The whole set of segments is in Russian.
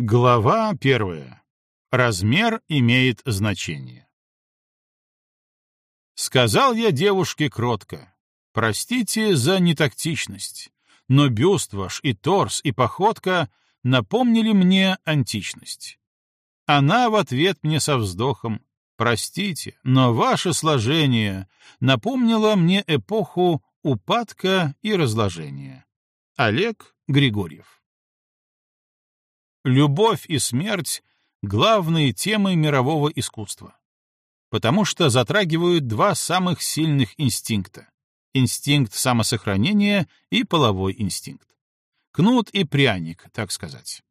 Глава первая. Размер имеет значение. Сказал я девушке кротко, простите за нетактичность, но бюст ваш и торс, и походка напомнили мне античность. Она в ответ мне со вздохом, простите, но ваше сложение напомнило мне эпоху упадка и разложения. Олег Григорьев Любовь и смерть — главные темы мирового искусства, потому что затрагивают два самых сильных инстинкта — инстинкт самосохранения и половой инстинкт. Кнут и пряник, так сказать.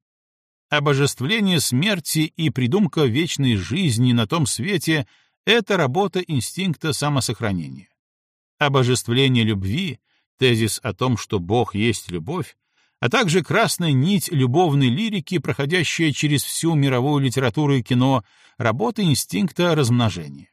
Обожествление смерти и придумка вечной жизни на том свете — это работа инстинкта самосохранения. Обожествление любви, тезис о том, что Бог есть любовь, а также красная нить любовной лирики, проходящая через всю мировую литературу и кино, работа инстинкта размножения.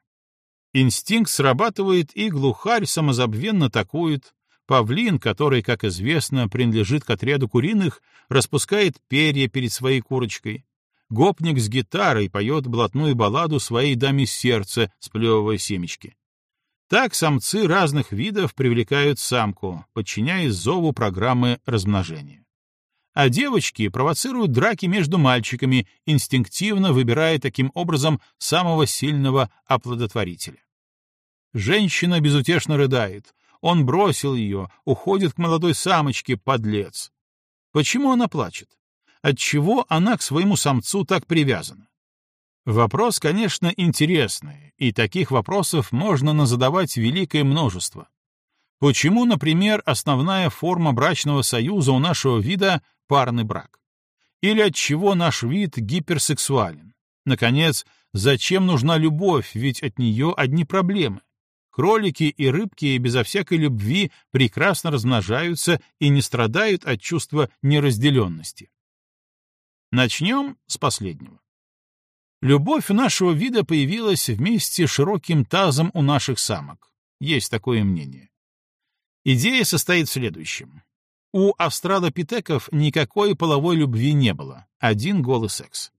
Инстинкт срабатывает, и глухарь самозабвенно такует, павлин, который, как известно, принадлежит к отряду куриных, распускает перья перед своей курочкой, гопник с гитарой поет блатную балладу своей даме сердца, сплевывая семечки. Так самцы разных видов привлекают самку, подчиняясь зову программы размножения. А девочки провоцируют драки между мальчиками, инстинктивно выбирая таким образом самого сильного оплодотворителя. Женщина безутешно рыдает. Он бросил ее, уходит к молодой самочке, подлец. Почему она плачет? Отчего она к своему самцу так привязана? Вопрос, конечно, интересный, и таких вопросов можно назадавать великое множество. Почему, например, основная форма брачного союза у нашего вида — парный брак? Или от чего наш вид гиперсексуален? Наконец, зачем нужна любовь, ведь от нее одни проблемы? Кролики и рыбки безо всякой любви прекрасно размножаются и не страдают от чувства неразделенности. Начнем с последнего. Любовь нашего вида появилась вместе с широким тазом у наших самок. Есть такое мнение. Идея состоит в следующем. У австралопитеков никакой половой любви не было, один голый секс.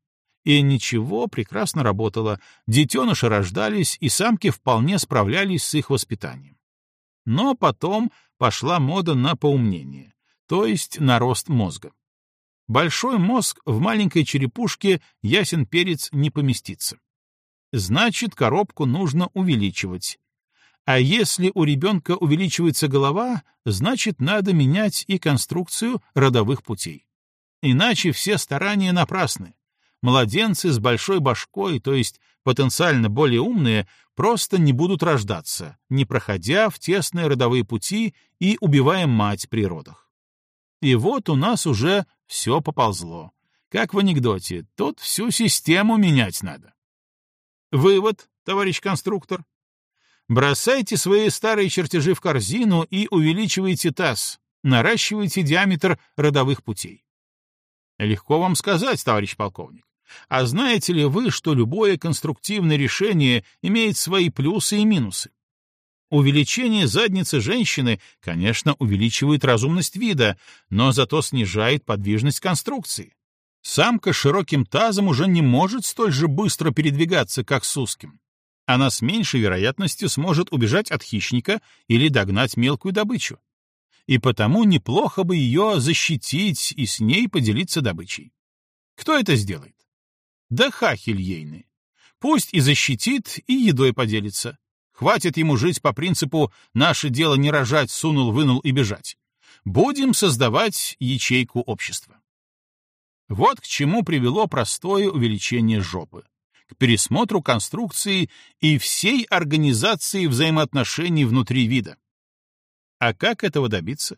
И ничего, прекрасно работало, детеныши рождались, и самки вполне справлялись с их воспитанием. Но потом пошла мода на поумнение, то есть на рост мозга. Большой мозг в маленькой черепушке ясен перец не поместится. Значит, коробку нужно увеличивать. А если у ребенка увеличивается голова, значит, надо менять и конструкцию родовых путей. Иначе все старания напрасны. Младенцы с большой башкой, то есть потенциально более умные, просто не будут рождаться, не проходя в тесные родовые пути и убивая мать при родах. И вот у нас уже все поползло. Как в анекдоте, тут всю систему менять надо. Вывод, товарищ конструктор. Бросайте свои старые чертежи в корзину и увеличивайте таз, наращивайте диаметр родовых путей. Легко вам сказать, товарищ полковник. А знаете ли вы, что любое конструктивное решение имеет свои плюсы и минусы? Увеличение задницы женщины, конечно, увеличивает разумность вида, но зато снижает подвижность конструкции. Самка с широким тазом уже не может столь же быстро передвигаться, как с узким. Она с меньшей вероятностью сможет убежать от хищника или догнать мелкую добычу. И потому неплохо бы ее защитить и с ней поделиться добычей. Кто это сделает? Да хахель ейный. Пусть и защитит, и едой поделится. Хватит ему жить по принципу «наше дело не рожать, сунул, вынул и бежать». Будем создавать ячейку общества. Вот к чему привело простое увеличение жопы. К пересмотру конструкции и всей организации взаимоотношений внутри вида. А как этого добиться?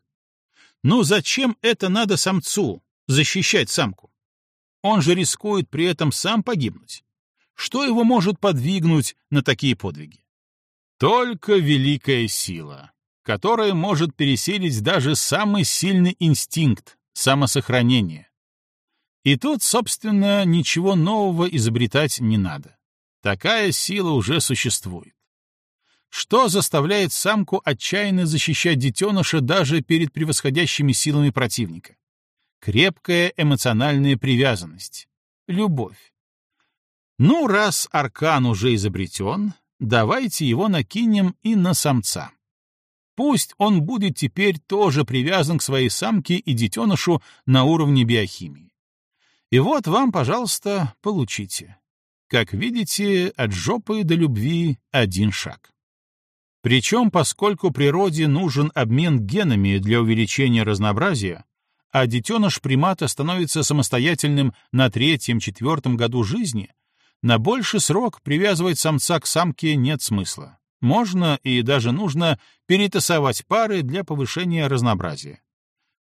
Ну зачем это надо самцу, защищать самку? Он же рискует при этом сам погибнуть. Что его может подвигнуть на такие подвиги? Только великая сила, которая может переселить даже самый сильный инстинкт — самосохранение. И тут, собственно, ничего нового изобретать не надо. Такая сила уже существует. Что заставляет самку отчаянно защищать детеныша даже перед превосходящими силами противника? крепкая эмоциональная привязанность, любовь. Ну, раз аркан уже изобретен, давайте его накинем и на самца. Пусть он будет теперь тоже привязан к своей самке и детенышу на уровне биохимии. И вот вам, пожалуйста, получите. Как видите, от жопы до любви один шаг. Причем, поскольку природе нужен обмен генами для увеличения разнообразия, а детеныш примата становится самостоятельным на третьем-четвертом году жизни, на больший срок привязывать самца к самке нет смысла. Можно и даже нужно перетасовать пары для повышения разнообразия.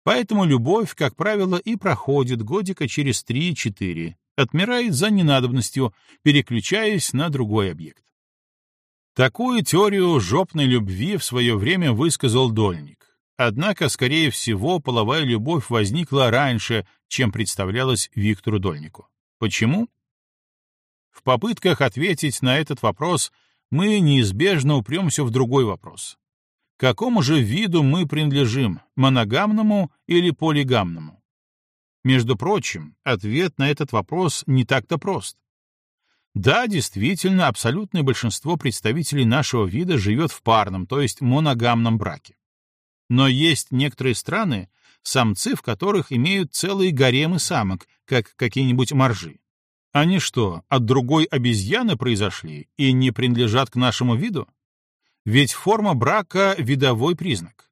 Поэтому любовь, как правило, и проходит годика через 3-4, отмирает за ненадобностью, переключаясь на другой объект. Такую теорию жопной любви в свое время высказал Дольник. Однако, скорее всего, половая любовь возникла раньше, чем представлялась Виктору Дольнику. Почему? В попытках ответить на этот вопрос мы неизбежно упремся в другой вопрос. К какому же виду мы принадлежим, моногамному или полигамному? Между прочим, ответ на этот вопрос не так-то прост. Да, действительно, абсолютное большинство представителей нашего вида живет в парном, то есть моногамном браке. Но есть некоторые страны, самцы в которых имеют целые гаремы самок, как какие-нибудь моржи. Они что, от другой обезьяны произошли и не принадлежат к нашему виду? Ведь форма брака — видовой признак.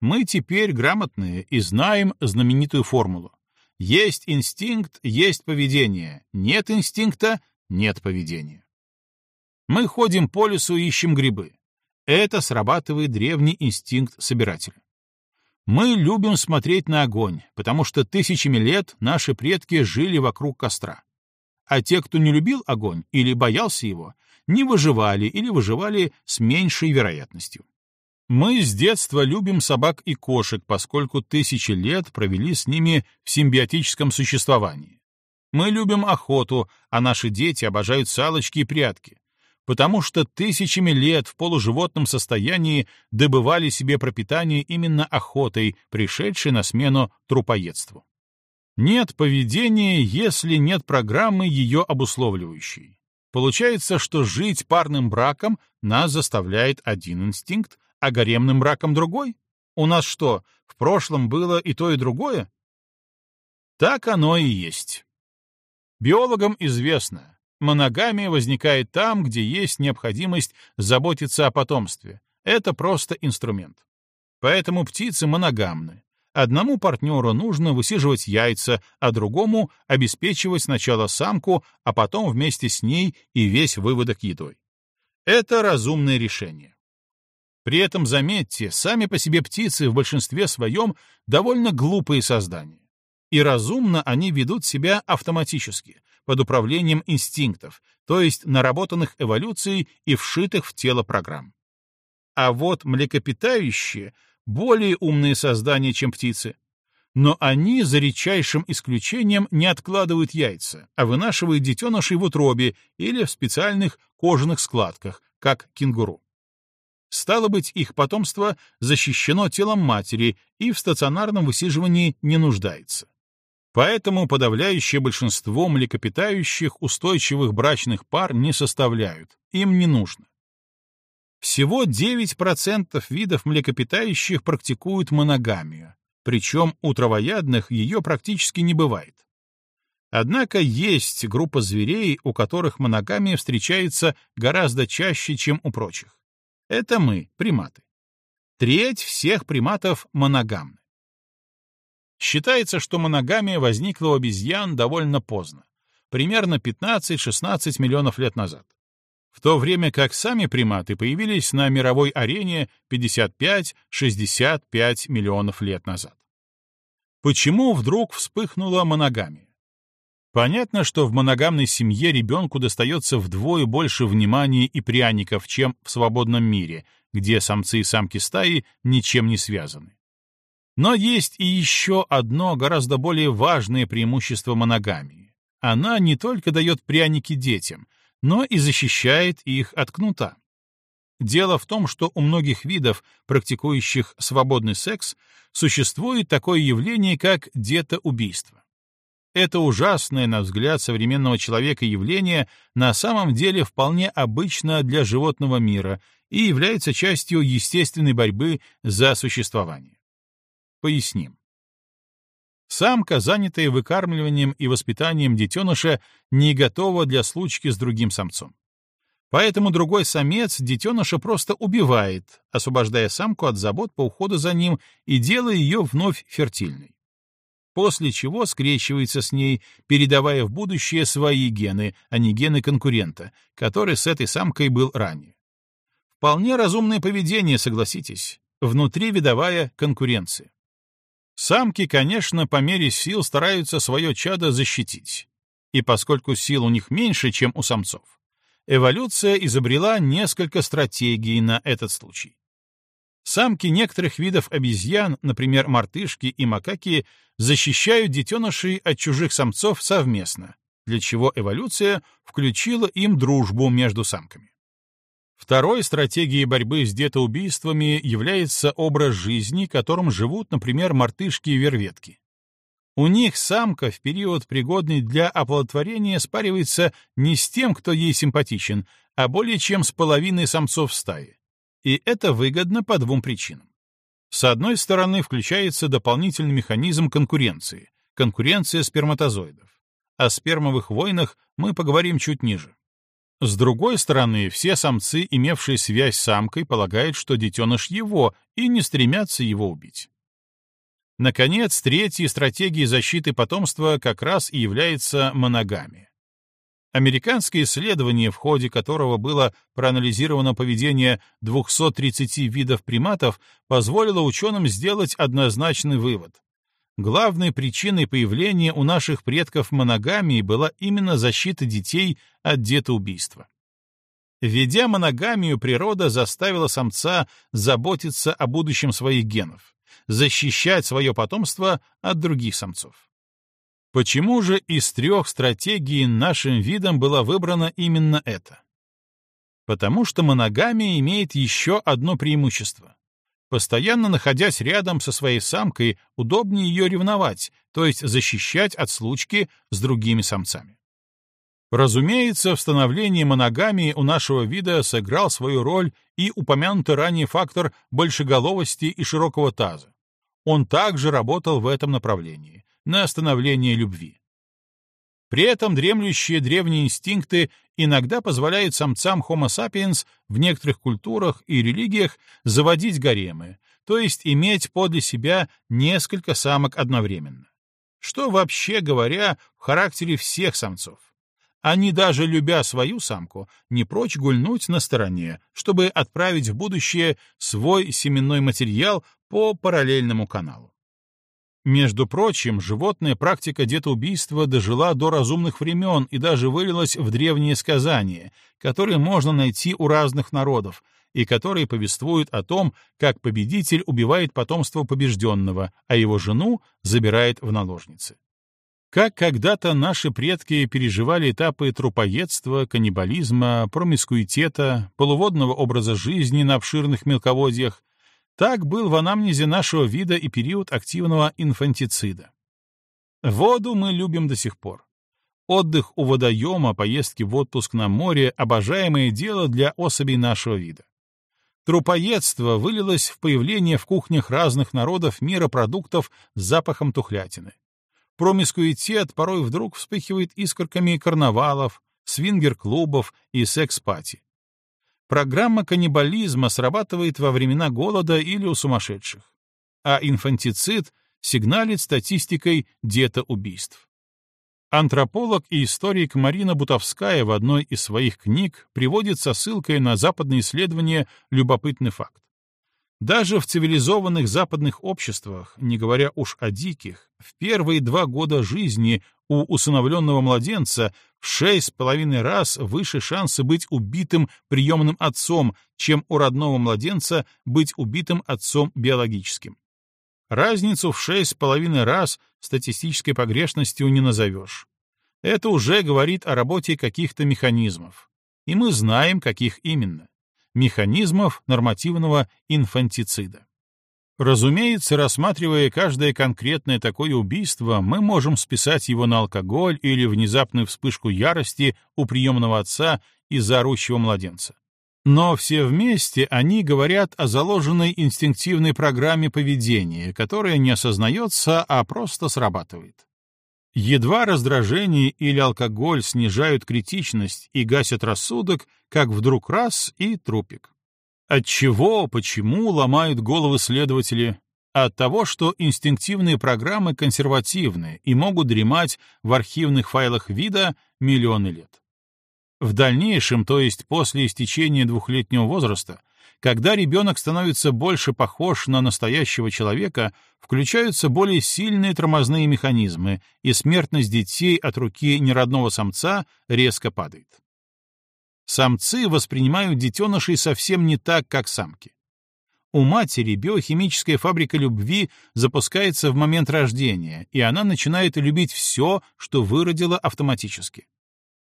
Мы теперь грамотные и знаем знаменитую формулу. Есть инстинкт, есть поведение. Нет инстинкта, нет поведения. Мы ходим по лесу и ищем грибы. Это срабатывает древний инстинкт собирателя. Мы любим смотреть на огонь, потому что тысячами лет наши предки жили вокруг костра а те, кто не любил огонь или боялся его, не выживали или выживали с меньшей вероятностью. Мы с детства любим собак и кошек, поскольку тысячи лет провели с ними в симбиотическом существовании. Мы любим охоту, а наши дети обожают салочки и прятки, потому что тысячами лет в полуживотном состоянии добывали себе пропитание именно охотой, пришедшей на смену трупоедству. Нет поведения, если нет программы ее обусловливающей. Получается, что жить парным браком нас заставляет один инстинкт, а гаремным браком другой? У нас что, в прошлом было и то, и другое? Так оно и есть. Биологам известно, моногамия возникает там, где есть необходимость заботиться о потомстве. Это просто инструмент. Поэтому птицы моногамны. Одному партнеру нужно высиживать яйца, а другому обеспечивать сначала самку, а потом вместе с ней и весь выводок едой. Это разумное решение. При этом, заметьте, сами по себе птицы в большинстве своем довольно глупые создания. И разумно они ведут себя автоматически, под управлением инстинктов, то есть наработанных эволюцией и вшитых в тело программ. А вот млекопитающие — более умные создания, чем птицы. Но они, за редчайшим исключением, не откладывают яйца, а вынашивают детенышей в утробе или в специальных кожаных складках, как кенгуру. Стало быть, их потомство защищено телом матери и в стационарном высиживании не нуждается. Поэтому подавляющее большинство млекопитающих устойчивых брачных пар не составляют, им не нужно. Всего 9% видов млекопитающих практикуют моногамию, причем у травоядных ее практически не бывает. Однако есть группа зверей, у которых моногамия встречается гораздо чаще, чем у прочих. Это мы, приматы. Треть всех приматов моногамны. Считается, что моногамия возникла у обезьян довольно поздно, примерно 15-16 миллионов лет назад в то время как сами приматы появились на мировой арене 55-65 миллионов лет назад. Почему вдруг вспыхнула моногамия? Понятно, что в моногамной семье ребенку достается вдвое больше внимания и пряников, чем в свободном мире, где самцы и самки стаи ничем не связаны. Но есть и еще одно гораздо более важное преимущество моногамии. Она не только дает пряники детям — но и защищает их от кнута. Дело в том, что у многих видов, практикующих свободный секс, существует такое явление, как детоубийство. Это ужасное, на взгляд современного человека, явление на самом деле вполне обычно для животного мира и является частью естественной борьбы за существование. Поясним. Самка, занятая выкармливанием и воспитанием детеныша, не готова для случки с другим самцом. Поэтому другой самец детеныша просто убивает, освобождая самку от забот по уходу за ним и делая ее вновь фертильной после чего скрещивается с ней, передавая в будущее свои гены, а не гены конкурента, который с этой самкой был ранее. Вполне разумное поведение, согласитесь, внутривидовая конкуренция. Самки, конечно, по мере сил стараются свое чадо защитить. И поскольку сил у них меньше, чем у самцов, эволюция изобрела несколько стратегий на этот случай. Самки некоторых видов обезьян, например, мартышки и макаки, защищают детенышей от чужих самцов совместно, для чего эволюция включила им дружбу между самками. Второй стратегией борьбы с детоубийствами является образ жизни, которым живут, например, мартышки и верветки. У них самка в период, пригодный для оплодотворения, спаривается не с тем, кто ей симпатичен, а более чем с половиной самцов стаи. И это выгодно по двум причинам. С одной стороны, включается дополнительный механизм конкуренции, конкуренция сперматозоидов. О спермовых войнах мы поговорим чуть ниже. С другой стороны, все самцы, имевшие связь с самкой, полагают, что детеныш его, и не стремятся его убить. Наконец, третьей стратегией защиты потомства как раз и является моногамия. Американское исследование, в ходе которого было проанализировано поведение 230 видов приматов, позволило ученым сделать однозначный вывод. Главной причиной появления у наших предков моногамии была именно защита детей от детоубийства. Введя моногамию, природа заставила самца заботиться о будущем своих генов, защищать свое потомство от других самцов. Почему же из трех стратегий нашим видом была выбрана именно эта? Потому что моногамия имеет еще одно преимущество. Постоянно находясь рядом со своей самкой, удобнее ее ревновать, то есть защищать от случки с другими самцами. Разумеется, в становлении моногамии у нашего вида сыграл свою роль и упомянутый ранее фактор большеголовости и широкого таза. Он также работал в этом направлении на остановление любви. При этом дремлющие древние инстинкты иногда позволяют самцам Homo sapiens в некоторых культурах и религиях заводить гаремы, то есть иметь подле себя несколько самок одновременно. Что, вообще говоря, в характере всех самцов. Они, даже любя свою самку, не прочь гульнуть на стороне, чтобы отправить в будущее свой семенной материал по параллельному каналу. Между прочим, животная практика детоубийства дожила до разумных времен и даже вылилась в древние сказания, которые можно найти у разных народов, и которые повествуют о том, как победитель убивает потомство побежденного, а его жену забирает в наложницы. Как когда-то наши предки переживали этапы трупоедства, каннибализма, промискуитета, полуводного образа жизни на обширных мелководьях, так был в анамнезе нашего вида и период активного инфантицида. Воду мы любим до сих пор. Отдых у водоема, поездки в отпуск на море — обожаемое дело для особей нашего вида. Трупоедство вылилось в появление в кухнях разных народов мира продуктов с запахом тухлятины. Промискуитет порой вдруг вспыхивает искорками карнавалов, свингер-клубов и секс-пати. Программа каннибализма срабатывает во времена голода или у сумасшедших, а инфантицид сигналит статистикой детоубийств. Антрополог и историк Марина Бутовская в одной из своих книг приводит со ссылкой на западные исследования любопытный факт. Даже в цивилизованных западных обществах, не говоря уж о диких, в первые два года жизни у усыновленного младенца в шесть с половиной раз выше шансы быть убитым приемным отцом, чем у родного младенца быть убитым отцом биологическим. Разницу в шесть с половиной раз статистической погрешностью не назовешь. Это уже говорит о работе каких-то механизмов. И мы знаем, каких именно. Механизмов нормативного инфантицида. Разумеется, рассматривая каждое конкретное такое убийство, мы можем списать его на алкоголь или внезапную вспышку ярости у приемного отца из-за орущего младенца. Но все вместе они говорят о заложенной инстинктивной программе поведения, которая не осознается, а просто срабатывает. Едва раздражение или алкоголь снижают критичность и гасят рассудок, как вдруг раз и трупик. От чего, почему ломают головы следователи? От того, что инстинктивные программы консервативны и могут дремать в архивных файлах вида миллионы лет. В дальнейшем, то есть после истечения двухлетнего возраста, когда ребенок становится больше похож на настоящего человека, включаются более сильные тормозные механизмы, и смертность детей от руки неродного самца резко падает. Самцы воспринимают детенышей совсем не так, как самки. У матери биохимическая фабрика любви запускается в момент рождения, и она начинает любить все, что выродила автоматически.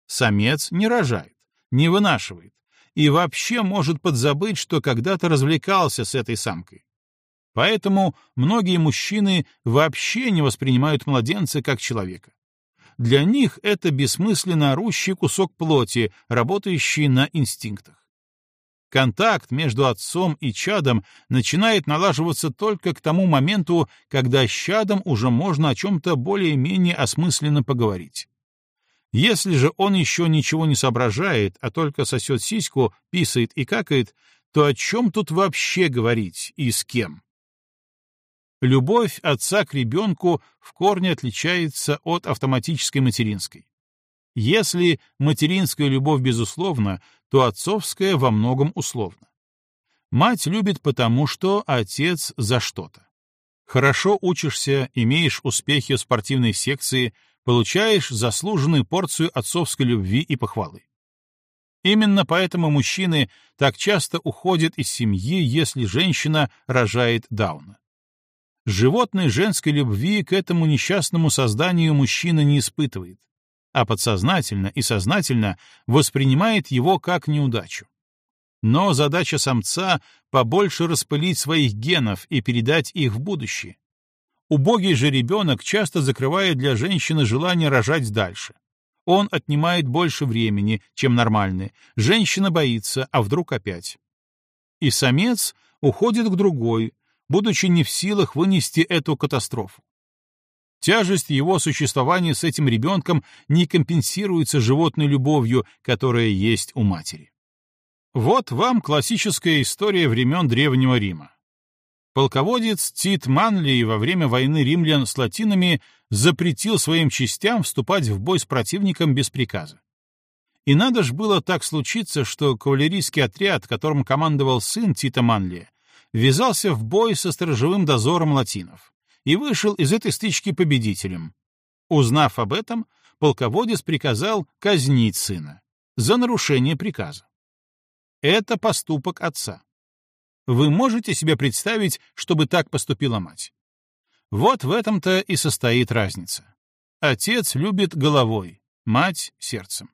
Самец не рожает, не вынашивает, и вообще может подзабыть, что когда-то развлекался с этой самкой. Поэтому многие мужчины вообще не воспринимают младенца как человека. Для них это бессмысленно орущий кусок плоти, работающий на инстинктах. Контакт между отцом и чадом начинает налаживаться только к тому моменту, когда с чадом уже можно о чем-то более-менее осмысленно поговорить. Если же он еще ничего не соображает, а только сосет сиську, писает и какает, то о чем тут вообще говорить и с кем? Любовь отца к ребенку в корне отличается от автоматической материнской. Если материнская любовь безусловна, то отцовская во многом условна. Мать любит потому, что отец за что-то. Хорошо учишься, имеешь успехи в спортивной секции, получаешь заслуженную порцию отцовской любви и похвалы. Именно поэтому мужчины так часто уходят из семьи, если женщина рожает Дауна. Животной женской любви к этому несчастному созданию мужчина не испытывает, а подсознательно и сознательно воспринимает его как неудачу. Но задача самца — побольше распылить своих генов и передать их в будущее. Убогий же ребенок часто закрывает для женщины желание рожать дальше. Он отнимает больше времени, чем нормальный. Женщина боится, а вдруг опять. И самец уходит к другой, будучи не в силах вынести эту катастрофу. Тяжесть его существования с этим ребенком не компенсируется животной любовью, которая есть у матери. Вот вам классическая история времен Древнего Рима. Полководец Тит Манлий во время войны римлян с латинами запретил своим частям вступать в бой с противником без приказа. И надо ж было так случиться, что кавалерийский отряд, которым командовал сын Тита Манлия, ввязался в бой со сторожевым дозором латинов и вышел из этой стычки победителем. Узнав об этом, полководец приказал казнить сына за нарушение приказа. Это поступок отца. Вы можете себе представить, чтобы так поступила мать? Вот в этом-то и состоит разница. Отец любит головой, мать — сердцем.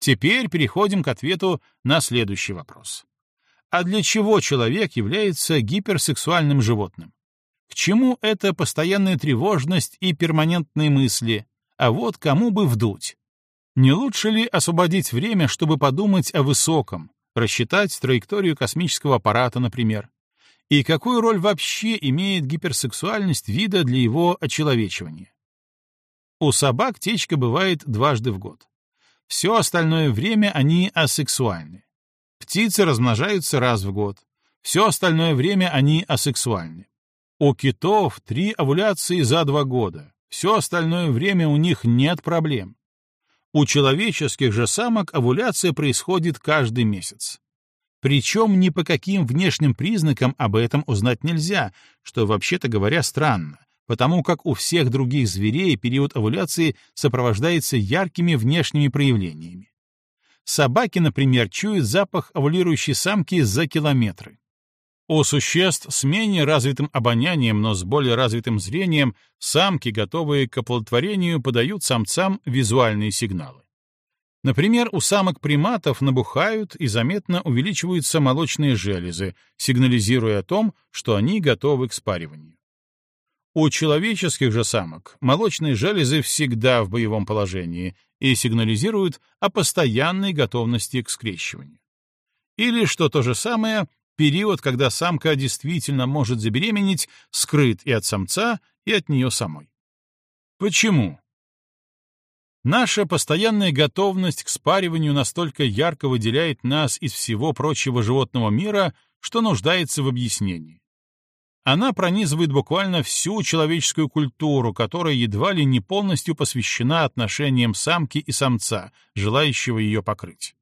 Теперь переходим к ответу на следующий вопрос. А для чего человек является гиперсексуальным животным? К чему эта постоянная тревожность и перманентные мысли? А вот кому бы вдуть? Не лучше ли освободить время, чтобы подумать о высоком, рассчитать траекторию космического аппарата, например? И какую роль вообще имеет гиперсексуальность вида для его очеловечивания? У собак течка бывает дважды в год. Все остальное время они асексуальны. Птицы размножаются раз в год. Все остальное время они асексуальны. У китов три овуляции за два года. Все остальное время у них нет проблем. У человеческих же самок овуляция происходит каждый месяц. Причем ни по каким внешним признакам об этом узнать нельзя, что, вообще-то говоря, странно, потому как у всех других зверей период овуляции сопровождается яркими внешними проявлениями. Собаки, например, чуют запах овулирующей самки за километры. У существ с менее развитым обонянием, но с более развитым зрением, самки, готовые к оплодотворению, подают самцам визуальные сигналы. Например, у самок приматов набухают и заметно увеличиваются молочные железы, сигнализируя о том, что они готовы к спариванию. У человеческих же самок молочные железы всегда в боевом положении и сигнализируют о постоянной готовности к скрещиванию. Или, что то же самое, период, когда самка действительно может забеременеть, скрыт и от самца, и от нее самой. Почему? Наша постоянная готовность к спариванию настолько ярко выделяет нас из всего прочего животного мира, что нуждается в объяснении. Она пронизывает буквально всю человеческую культуру, которая едва ли не полностью посвящена отношениям самки и самца, желающего ее покрыть.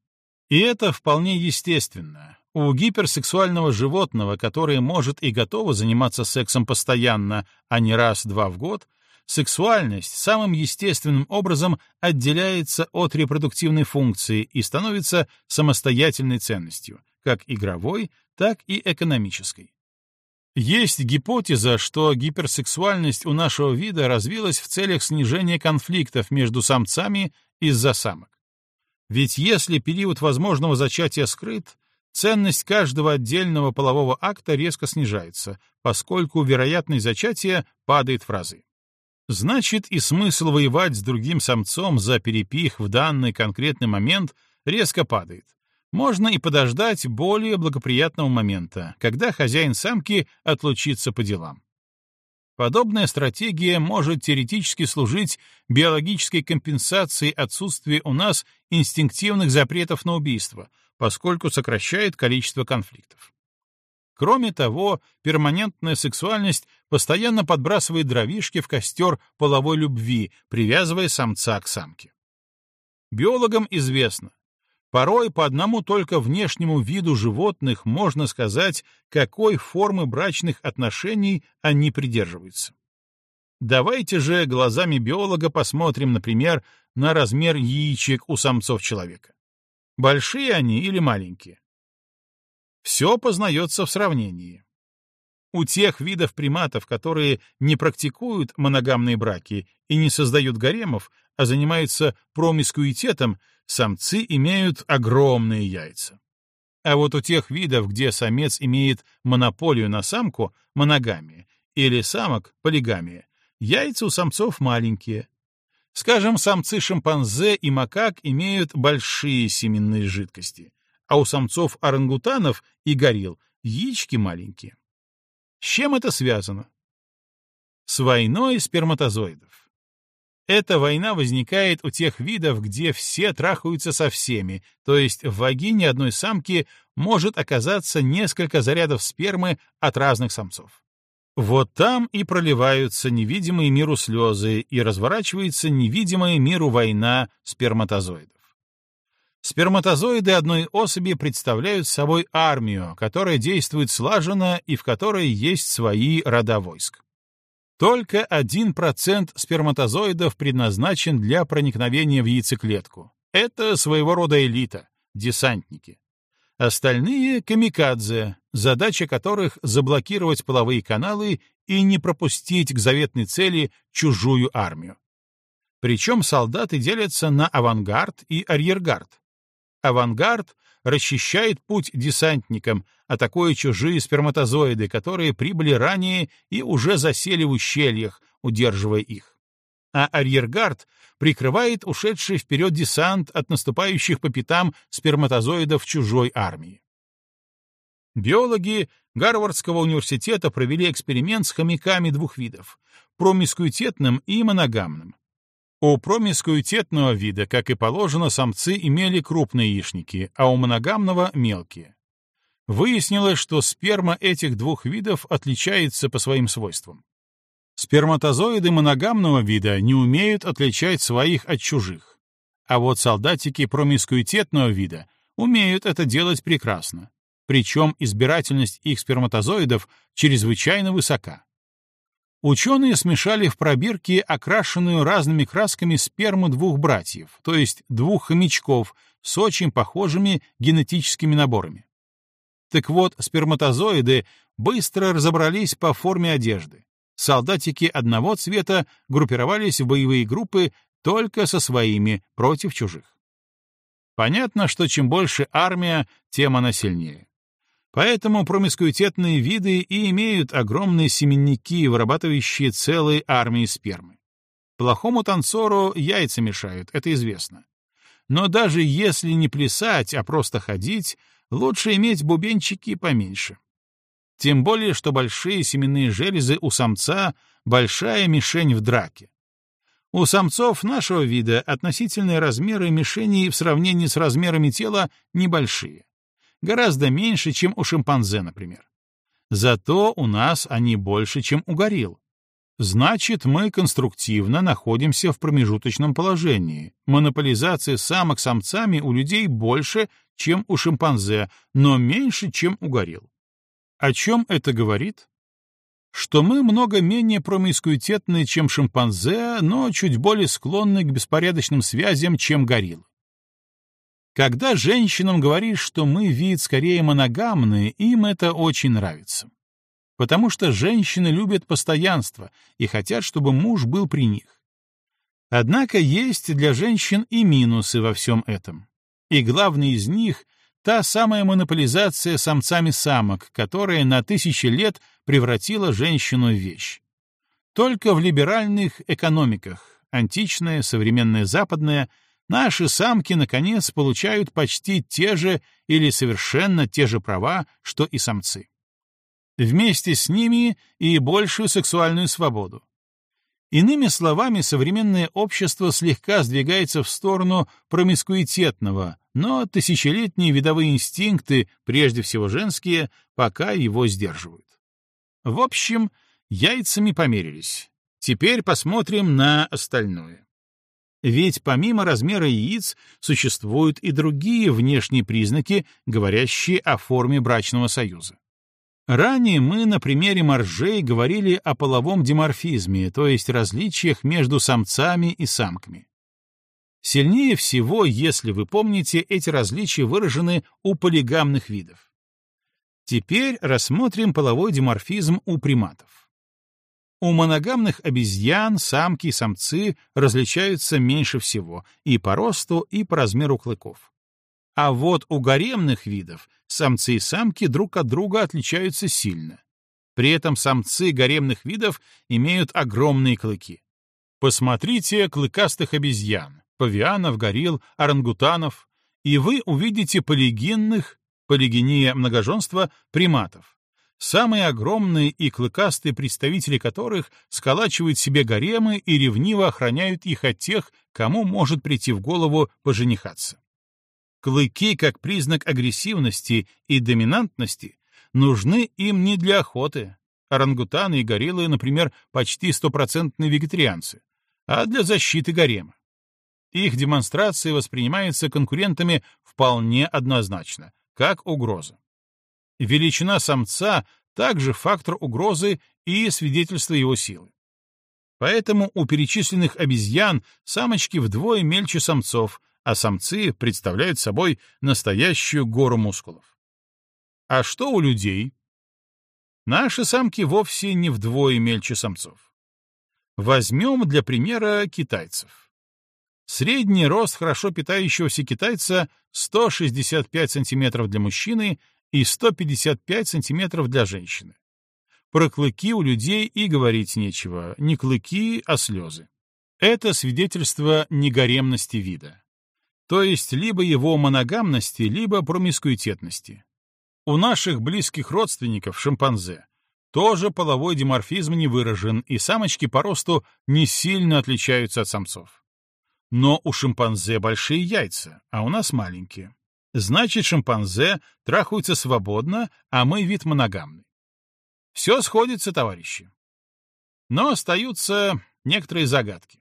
И это вполне естественно. У гиперсексуального животного, которое может и готово заниматься сексом постоянно, а не раз-два в год, сексуальность самым естественным образом отделяется от репродуктивной функции и становится самостоятельной ценностью, как игровой, так и экономической. Есть гипотеза, что гиперсексуальность у нашего вида развилась в целях снижения конфликтов между самцами из-за самок. Ведь если период возможного зачатия скрыт, ценность каждого отдельного полового акта резко снижается, поскольку вероятность зачатия падает в разы. Значит, и смысл воевать с другим самцом за перепих в данный конкретный момент резко падает. Можно и подождать более благоприятного момента, когда хозяин самки отлучится по делам. Подобная стратегия может теоретически служить биологической компенсацией отсутствия у нас инстинктивных запретов на убийство, поскольку сокращает количество конфликтов. Кроме того, перманентная сексуальность постоянно подбрасывает дровишки в костер половой любви, привязывая самца к самке. Биологам известно, порой по одному только внешнему виду животных можно сказать, какой формы брачных отношений они придерживаются. Давайте же глазами биолога посмотрим, например, на размер яичек у самцов человека. Большие они или маленькие? Все познается в сравнении. У тех видов приматов, которые не практикуют моногамные браки и не создают гаремов, а занимаются промискуитетом, самцы имеют огромные яйца. А вот у тех видов, где самец имеет монополию на самку, моногамия, или самок, полигамия, яйца у самцов маленькие. Скажем, самцы шимпанзе и макак имеют большие семенные жидкости, а у самцов орангутанов и горилл яички маленькие. С чем это связано? С войной сперматозоидов. Эта война возникает у тех видов, где все трахаются со всеми, то есть в вагине одной самки может оказаться несколько зарядов спермы от разных самцов. Вот там и проливаются невидимые миру слезы, и разворачивается невидимая миру война сперматозоидов. Сперматозоиды одной особи представляют собой армию, которая действует слаженно и в которой есть свои рода войск. Только 1% сперматозоидов предназначен для проникновения в яйцеклетку. Это своего рода элита, десантники. Остальные — камикадзе, задача которых — заблокировать половые каналы и не пропустить к заветной цели чужую армию. Причем солдаты делятся на авангард и арьергард. Авангард расчищает путь десантникам, атакуя чужие сперматозоиды, которые прибыли ранее и уже засели в ущельях, удерживая их. А арьергард прикрывает ушедший вперед десант от наступающих по пятам сперматозоидов чужой армии. Биологи Гарвардского университета провели эксперимент с хомяками двух видов — промискуитетным и моногамным. У промискуитетного вида, как и положено, самцы имели крупные яичники, а у моногамного — мелкие. Выяснилось, что сперма этих двух видов отличается по своим свойствам. Сперматозоиды моногамного вида не умеют отличать своих от чужих, а вот солдатики промискуитетного вида умеют это делать прекрасно, причем избирательность их сперматозоидов чрезвычайно высока. Ученые смешали в пробирке окрашенную разными красками сперму двух братьев, то есть двух хомячков с очень похожими генетическими наборами. Так вот, сперматозоиды быстро разобрались по форме одежды. Солдатики одного цвета группировались в боевые группы только со своими против чужих. Понятно, что чем больше армия, тем она сильнее. Поэтому промискуитетные виды и имеют огромные семенники, вырабатывающие целые армии спермы. Плохому танцору яйца мешают, это известно. Но даже если не плясать, а просто ходить, лучше иметь бубенчики поменьше. Тем более, что большие семенные железы у самца — большая мишень в драке. У самцов нашего вида относительные размеры мишеней в сравнении с размерами тела небольшие. Гораздо меньше, чем у шимпанзе, например. Зато у нас они больше, чем у горилл. Значит, мы конструктивно находимся в промежуточном положении. Монополизация самок самцами у людей больше, чем у шимпанзе, но меньше, чем у горилл. О чем это говорит? Что мы много менее промискуитетны, чем шимпанзе, но чуть более склонны к беспорядочным связям, чем гориллы. Когда женщинам говоришь, что мы вид скорее моногамный, им это очень нравится потому что женщины любят постоянство и хотят, чтобы муж был при них. Однако есть для женщин и минусы во всем этом. И главный из них — та самая монополизация самцами самок, которая на тысячи лет превратила женщину в вещь. Только в либеральных экономиках, античная, современная западная, наши самки, наконец, получают почти те же или совершенно те же права, что и самцы вместе с ними и большую сексуальную свободу. Иными словами, современное общество слегка сдвигается в сторону промискуитетного, но тысячелетние видовые инстинкты, прежде всего женские, пока его сдерживают. В общем, яйцами померились. Теперь посмотрим на остальное. Ведь помимо размера яиц существуют и другие внешние признаки, говорящие о форме брачного союза. Ранее мы на примере моржей говорили о половом диморфизме, то есть различиях между самцами и самками. Сильнее всего, если вы помните, эти различия выражены у полигамных видов. Теперь рассмотрим половой диморфизм у приматов. У моногамных обезьян самки и самцы различаются меньше всего и по росту, и по размеру клыков. А вот у гаремных видов самцы и самки друг от друга отличаются сильно. При этом самцы гаремных видов имеют огромные клыки. Посмотрите клыкастых обезьян, павианов, горилл, орангутанов, и вы увидите полигенных, полигения многоженства, приматов. Самые огромные и клыкастые представители которых сколачивают себе гаремы и ревниво охраняют их от тех, кому может прийти в голову поженихаться. Клыки, как признак агрессивности и доминантности, нужны им не для охоты. Орангутаны и гориллы, например, почти стопроцентные вегетарианцы, а для защиты гарема. Их демонстрация воспринимается конкурентами вполне однозначно, как угроза. Величина самца также фактор угрозы и свидетельство его силы. Поэтому у перечисленных обезьян самочки вдвое мельче самцов, а самцы представляют собой настоящую гору мускулов. А что у людей? Наши самки вовсе не вдвое мельче самцов. Возьмем для примера китайцев. Средний рост хорошо питающегося китайца 165 см для мужчины и 155 см для женщины. Про клыки у людей и говорить нечего, не клыки, а слезы. Это свидетельство негоремности вида то есть либо его моногамности, либо промискуитетности. У наших близких родственников, шимпанзе, тоже половой диморфизм не выражен, и самочки по росту не сильно отличаются от самцов. Но у шимпанзе большие яйца, а у нас маленькие. Значит, шимпанзе трахаются свободно, а мы вид моногамный. Все сходится, товарищи. Но остаются некоторые загадки.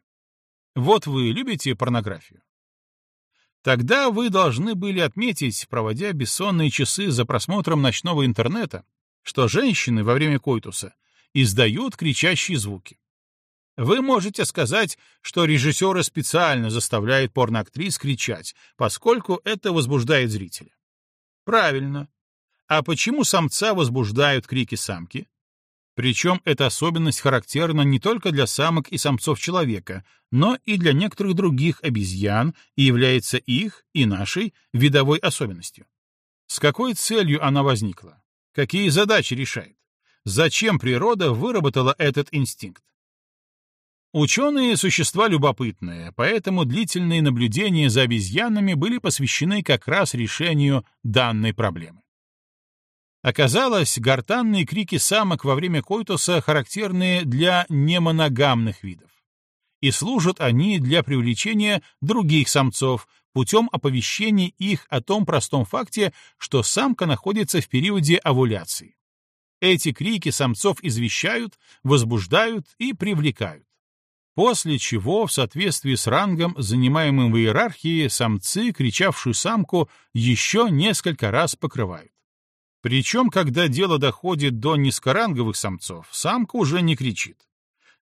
Вот вы любите порнографию? Тогда вы должны были отметить, проводя бессонные часы за просмотром ночного интернета, что женщины во время койтуса издают кричащие звуки. Вы можете сказать, что режиссеры специально заставляют порноактрис кричать, поскольку это возбуждает зрителя. Правильно. А почему самца возбуждают крики самки? Причем эта особенность характерна не только для самок и самцов человека, но и для некоторых других обезьян и является их и нашей видовой особенностью. С какой целью она возникла? Какие задачи решает? Зачем природа выработала этот инстинкт? Ученые — существа любопытные, поэтому длительные наблюдения за обезьянами были посвящены как раз решению данной проблемы. Оказалось, гортанные крики самок во время койтуса характерны для немоногамных видов. И служат они для привлечения других самцов путем оповещения их о том простом факте, что самка находится в периоде овуляции. Эти крики самцов извещают, возбуждают и привлекают. После чего, в соответствии с рангом, занимаемым в иерархии, самцы, кричавшую самку, еще несколько раз покрывают. Причем, когда дело доходит до низкоранговых самцов, самка уже не кричит.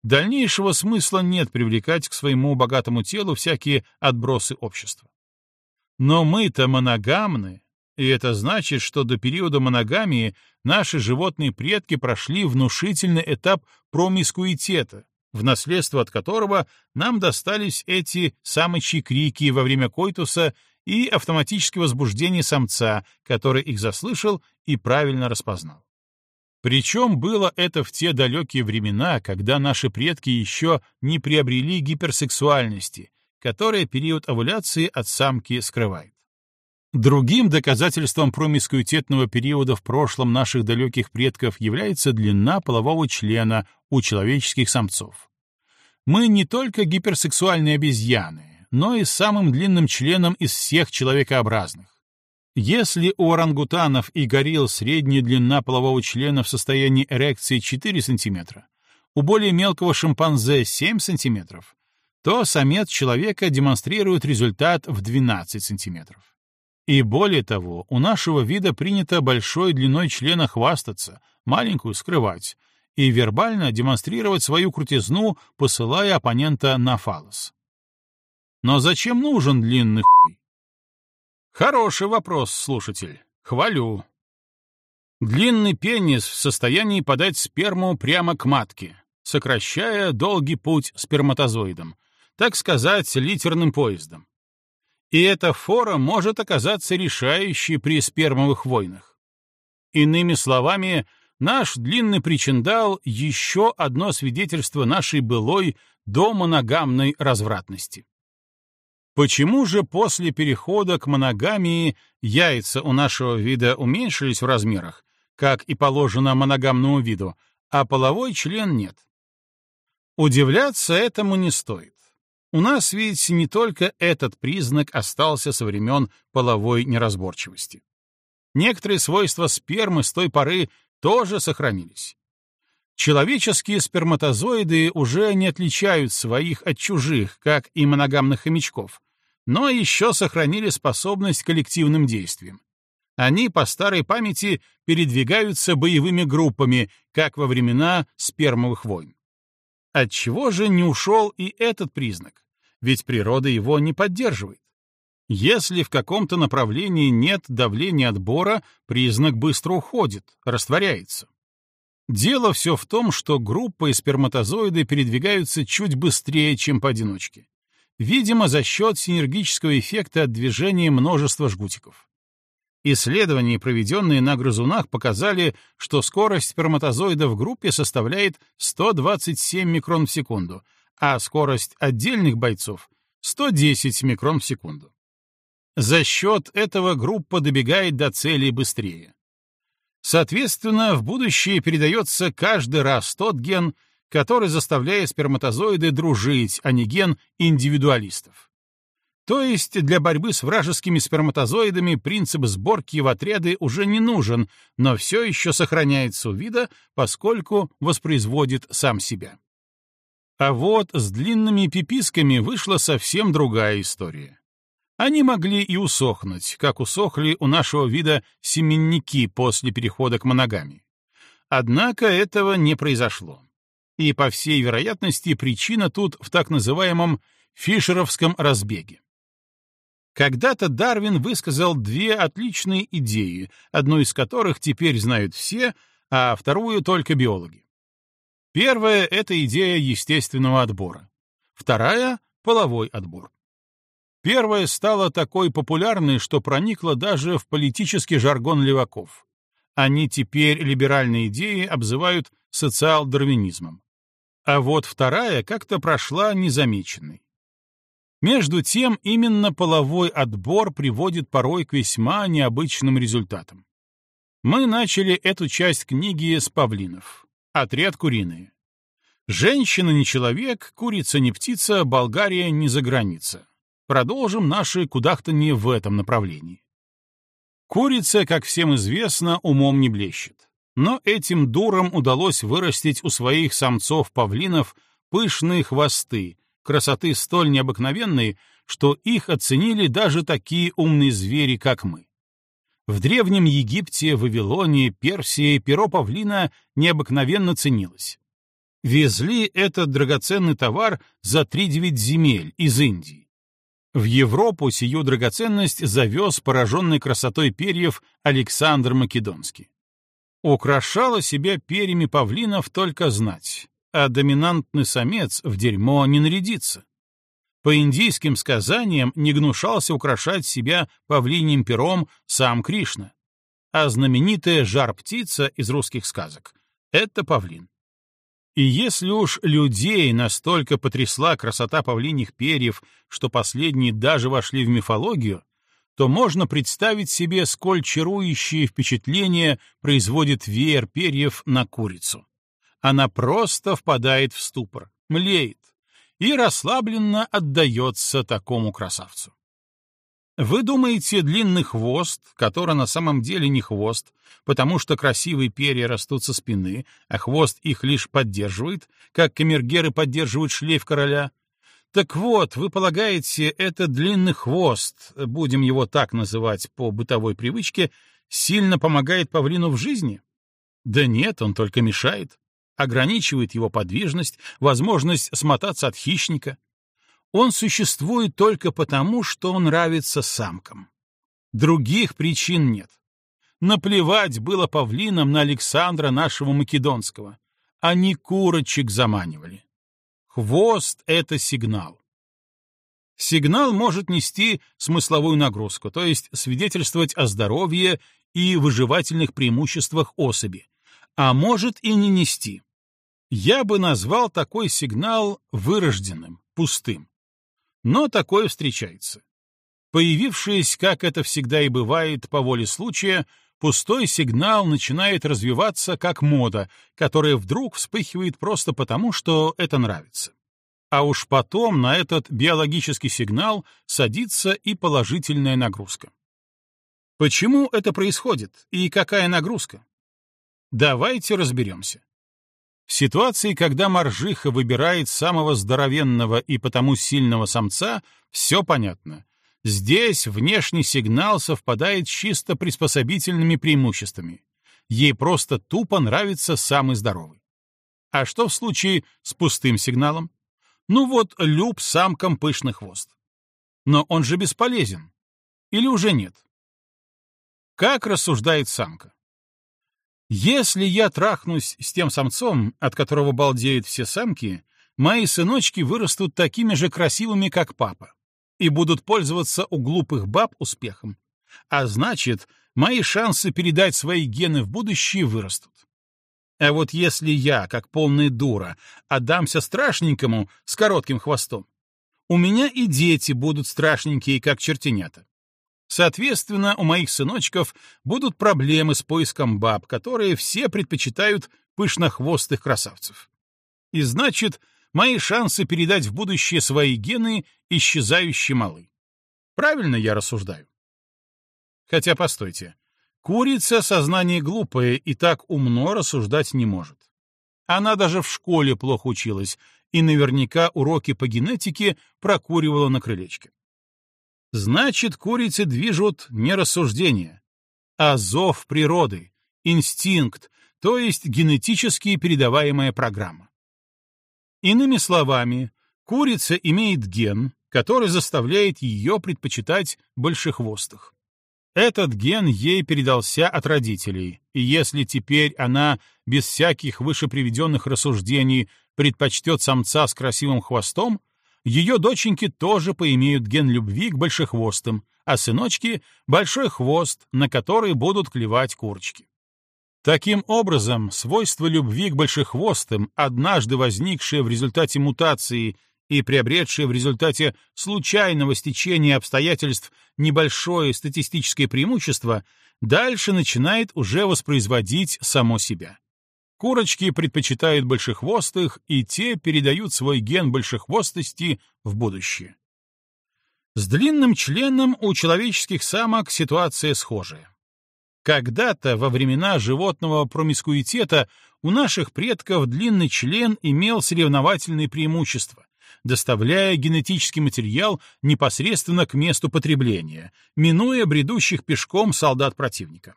Дальнейшего смысла нет привлекать к своему богатому телу всякие отбросы общества. Но мы-то моногамны, и это значит, что до периода моногамии наши животные предки прошли внушительный этап промискуитета, в наследство от которого нам достались эти самочьи крики во время койтуса и автоматическое возбуждение самца, который их заслышал и правильно распознал. Причем было это в те далекие времена, когда наши предки еще не приобрели гиперсексуальности, которая период овуляции от самки скрывает. Другим доказательством промискуитетного периода в прошлом наших далеких предков является длина полового члена у человеческих самцов. Мы не только гиперсексуальные обезьяны, но и самым длинным членом из всех человекообразных. Если у орангутанов и горилл средняя длина полового члена в состоянии эрекции 4 см, у более мелкого шимпанзе 7 см, то самец человека демонстрирует результат в 12 см. И более того, у нашего вида принято большой длиной члена хвастаться, маленькую скрывать, и вербально демонстрировать свою крутизну, посылая оппонента на фалос. Но зачем нужен длинный хуй? Хороший вопрос, слушатель. Хвалю. Длинный пенис в состоянии подать сперму прямо к матке, сокращая долгий путь сперматозоидом, так сказать, литерным поездом. И эта фора может оказаться решающей при спермовых войнах. Иными словами, наш длинный причиндал — еще одно свидетельство нашей былой домоногамной развратности. Почему же после перехода к моногамии яйца у нашего вида уменьшились в размерах, как и положено моногамному виду, а половой член нет? Удивляться этому не стоит. У нас ведь не только этот признак остался со времен половой неразборчивости. Некоторые свойства спермы с той поры тоже сохранились. Человеческие сперматозоиды уже не отличают своих от чужих, как и моногамных хомячков, но еще сохранили способность к коллективным действиям. Они по старой памяти передвигаются боевыми группами, как во времена спермовых войн. Отчего же не ушел и этот признак? Ведь природа его не поддерживает. Если в каком-то направлении нет давления отбора, признак быстро уходит, растворяется. Дело все в том, что группы и сперматозоиды передвигаются чуть быстрее, чем поодиночке видимо, за счет синергического эффекта от движения множества жгутиков. Исследования, проведенные на грызунах, показали, что скорость сперматозоида в группе составляет 127 микрон в секунду, а скорость отдельных бойцов — 110 микрон в секунду. За счет этого группа добегает до цели быстрее. Соответственно, в будущее передается каждый раз тот ген, который заставляет сперматозоиды дружить, а не ген индивидуалистов. То есть для борьбы с вражескими сперматозоидами принцип сборки в отряды уже не нужен, но все еще сохраняется у вида, поскольку воспроизводит сам себя. А вот с длинными пиписками вышла совсем другая история. Они могли и усохнуть, как усохли у нашего вида семенники после перехода к моногамии. Однако этого не произошло и, по всей вероятности, причина тут в так называемом фишеровском разбеге. Когда-то Дарвин высказал две отличные идеи, одну из которых теперь знают все, а вторую только биологи. Первая — это идея естественного отбора. Вторая — половой отбор. Первая стала такой популярной, что проникла даже в политический жаргон леваков. Они теперь либеральные идеи обзывают социал-дарвинизмом. А вот вторая как-то прошла незамеченной. Между тем, именно половой отбор приводит порой к весьма необычным результатам. Мы начали эту часть книги с павлинов. Отряд куриные. Женщина не человек, курица не птица, Болгария не за граница. Продолжим наши кудахтанье в этом направлении. Курица, как всем известно, умом не блещет. Но этим дурам удалось вырастить у своих самцов-павлинов пышные хвосты, красоты столь необыкновенной, что их оценили даже такие умные звери, как мы. В Древнем Египте, Вавилоне, Персии перо павлина необыкновенно ценилось. Везли этот драгоценный товар за три-девять земель из Индии. В Европу сию драгоценность завез пораженный красотой перьев Александр Македонский. Украшала себя перьями павлинов только знать а доминантный самец в дерьмо не нарядится. По индийским сказаниям не гнушался украшать себя павлиним пером сам Кришна, а знаменитая жар-птица из русских сказок — это павлин. И если уж людей настолько потрясла красота павлиньих перьев, что последние даже вошли в мифологию, то можно представить себе, сколь чарующее впечатление производит веер перьев на курицу она просто впадает в ступор, млеет и расслабленно отдается такому красавцу. Вы думаете, длинный хвост, который на самом деле не хвост, потому что красивые перья растут со спины, а хвост их лишь поддерживает, как камергеры поддерживают шлейф короля? Так вот, вы полагаете, этот длинный хвост, будем его так называть по бытовой привычке, сильно помогает павлину в жизни? Да нет, он только мешает ограничивает его подвижность, возможность смотаться от хищника. Он существует только потому, что он нравится самкам. Других причин нет. Наплевать было павлинам на Александра нашего Македонского. Они курочек заманивали. Хвост — это сигнал. Сигнал может нести смысловую нагрузку, то есть свидетельствовать о здоровье и выживательных преимуществах особи, а может и не нести. Я бы назвал такой сигнал вырожденным, пустым. Но такое встречается. Появившись, как это всегда и бывает по воле случая, пустой сигнал начинает развиваться как мода, которая вдруг вспыхивает просто потому, что это нравится. А уж потом на этот биологический сигнал садится и положительная нагрузка. Почему это происходит и какая нагрузка? Давайте разберемся. В ситуации, когда моржиха выбирает самого здоровенного и потому сильного самца, все понятно. Здесь внешний сигнал совпадает с чисто приспособительными преимуществами. Ей просто тупо нравится самый здоровый. А что в случае с пустым сигналом? Ну вот, люб самкам пышный хвост. Но он же бесполезен. Или уже нет? Как рассуждает самка? Если я трахнусь с тем самцом, от которого балдеют все самки, мои сыночки вырастут такими же красивыми, как папа, и будут пользоваться у глупых баб успехом. А значит, мои шансы передать свои гены в будущее вырастут. А вот если я, как полная дура, отдамся страшненькому с коротким хвостом, у меня и дети будут страшненькие, как чертенята. Соответственно, у моих сыночков будут проблемы с поиском баб, которые все предпочитают пышнохвостых красавцев. И значит, мои шансы передать в будущее свои гены исчезающие малы. Правильно я рассуждаю? Хотя, постойте, курица сознание глупое и так умно рассуждать не может. Она даже в школе плохо училась и наверняка уроки по генетике прокуривала на крылечке. Значит, курицы движут не рассуждения, а зов природы, инстинкт, то есть генетически передаваемая программа. Иными словами, курица имеет ген, который заставляет ее предпочитать большехвостых. Этот ген ей передался от родителей, и если теперь она, без всяких выше приведенных рассуждений, предпочтет самца с красивым хвостом, ее доченьки тоже поимеют ген любви к большехвостым, а сыночки — большой хвост, на который будут клевать курочки. Таким образом, свойство любви к большехвостым, однажды возникшее в результате мутации и приобретшее в результате случайного стечения обстоятельств небольшое статистическое преимущество, дальше начинает уже воспроизводить само себя. Курочки предпочитают большехвостых, и те передают свой ген большехвостости в будущее. С длинным членом у человеческих самок ситуация схожая. Когда-то, во времена животного промискуитета, у наших предков длинный член имел соревновательные преимущества, доставляя генетический материал непосредственно к месту потребления, минуя бредущих пешком солдат противника.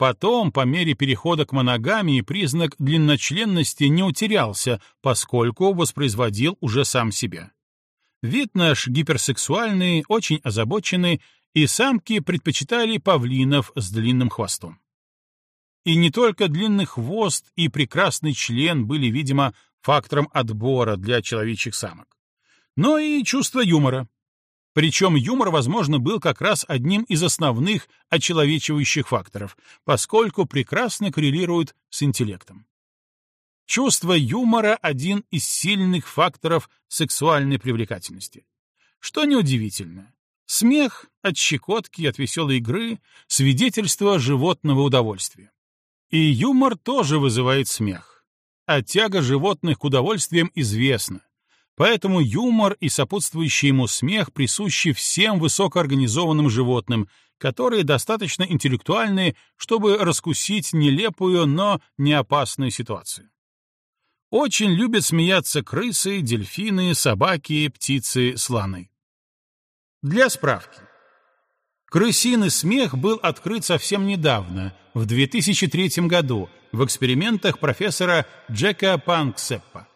Потом, по мере перехода к моногамии, признак длинночленности не утерялся, поскольку воспроизводил уже сам себя. Вид наш гиперсексуальный, очень озабоченный, и самки предпочитали павлинов с длинным хвостом. И не только длинный хвост и прекрасный член были, видимо, фактором отбора для человечьих самок, но и чувство юмора. Причем юмор, возможно, был как раз одним из основных очеловечивающих факторов, поскольку прекрасно коррелирует с интеллектом. Чувство юмора — один из сильных факторов сексуальной привлекательности. Что неудивительно. Смех от щекотки, от веселой игры — свидетельство животного удовольствия. И юмор тоже вызывает смех. А тяга животных к удовольствиям известна. Поэтому юмор и сопутствующий ему смех присущи всем высокоорганизованным животным, которые достаточно интеллектуальны, чтобы раскусить нелепую, но не опасную ситуацию. Очень любят смеяться крысы, дельфины, собаки, птицы, слоны. Для справки. Крысиный смех был открыт совсем недавно, в 2003 году, в экспериментах профессора Джека Панксеппа.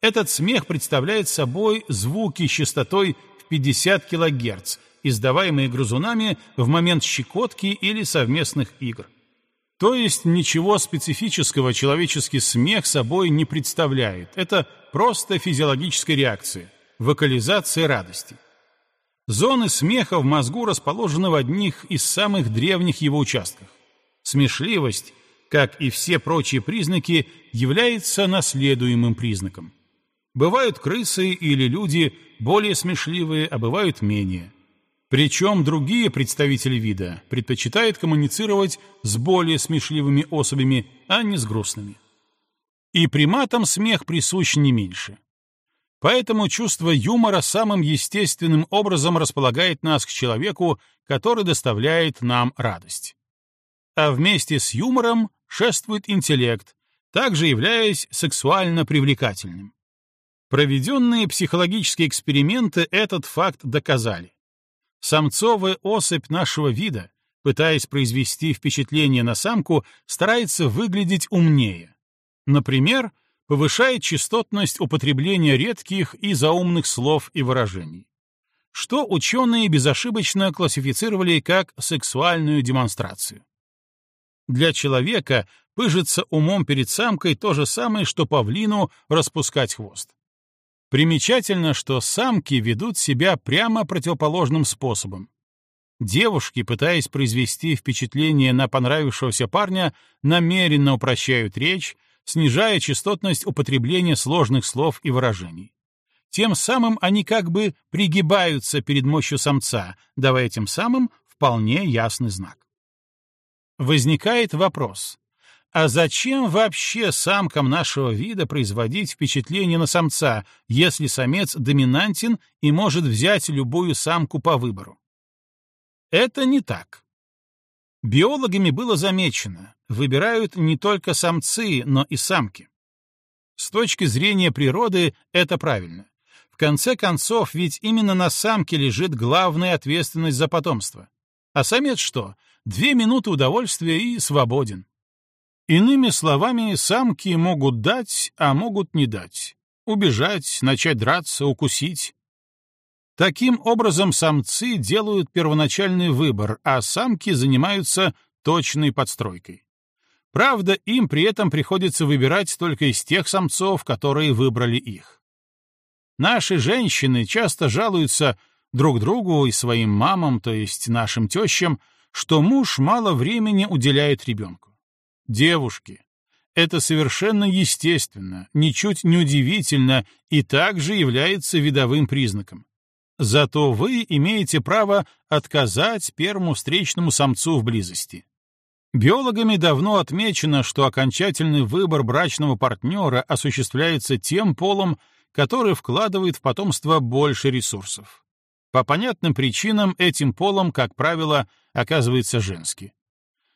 Этот смех представляет собой звуки с частотой в 50 кГц, издаваемые грызунами в момент щекотки или совместных игр. То есть ничего специфического человеческий смех собой не представляет. Это просто физиологическая реакция, вокализация радости. Зоны смеха в мозгу расположены в одних из самых древних его участках. Смешливость, как и все прочие признаки, является наследуемым признаком. Бывают крысы или люди более смешливые, а бывают менее. Причем другие представители вида предпочитают коммуницировать с более смешливыми особями, а не с грустными. И приматам смех присущ не меньше. Поэтому чувство юмора самым естественным образом располагает нас к человеку, который доставляет нам радость. А вместе с юмором шествует интеллект, также являясь сексуально привлекательным. Проведенные психологические эксперименты этот факт доказали. Самцовая особь нашего вида, пытаясь произвести впечатление на самку, старается выглядеть умнее. Например, повышает частотность употребления редких и заумных слов и выражений, что ученые безошибочно классифицировали как сексуальную демонстрацию. Для человека пыжиться умом перед самкой то же самое, что павлину распускать хвост. Примечательно, что самки ведут себя прямо противоположным способом. Девушки, пытаясь произвести впечатление на понравившегося парня, намеренно упрощают речь, снижая частотность употребления сложных слов и выражений. Тем самым они как бы пригибаются перед мощью самца, давая тем самым вполне ясный знак. Возникает вопрос, а зачем вообще самкам нашего вида производить впечатление на самца, если самец доминантен и может взять любую самку по выбору? Это не так. Биологами было замечено, выбирают не только самцы, но и самки. С точки зрения природы это правильно. В конце концов, ведь именно на самке лежит главная ответственность за потомство. А самец что? Две минуты удовольствия и свободен. Иными словами, самки могут дать, а могут не дать. Убежать, начать драться, укусить. Таким образом, самцы делают первоначальный выбор, а самки занимаются точной подстройкой. Правда, им при этом приходится выбирать только из тех самцов, которые выбрали их. Наши женщины часто жалуются друг другу и своим мамам, то есть нашим тещам, что муж мало времени уделяет ребенку. Девушки, это совершенно естественно, ничуть не удивительно и также является видовым признаком. Зато вы имеете право отказать первому встречному самцу в близости. Биологами давно отмечено, что окончательный выбор брачного партнера осуществляется тем полом, который вкладывает в потомство больше ресурсов. По понятным причинам этим полом, как правило, оказывается женский.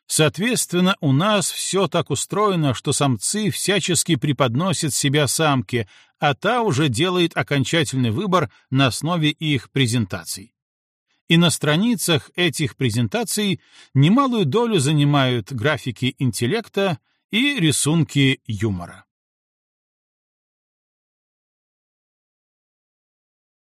Соответственно, у нас все так устроено, что самцы всячески преподносят себя самке, а та уже делает окончательный выбор на основе их презентаций. И на страницах этих презентаций немалую долю занимают графики интеллекта и рисунки юмора.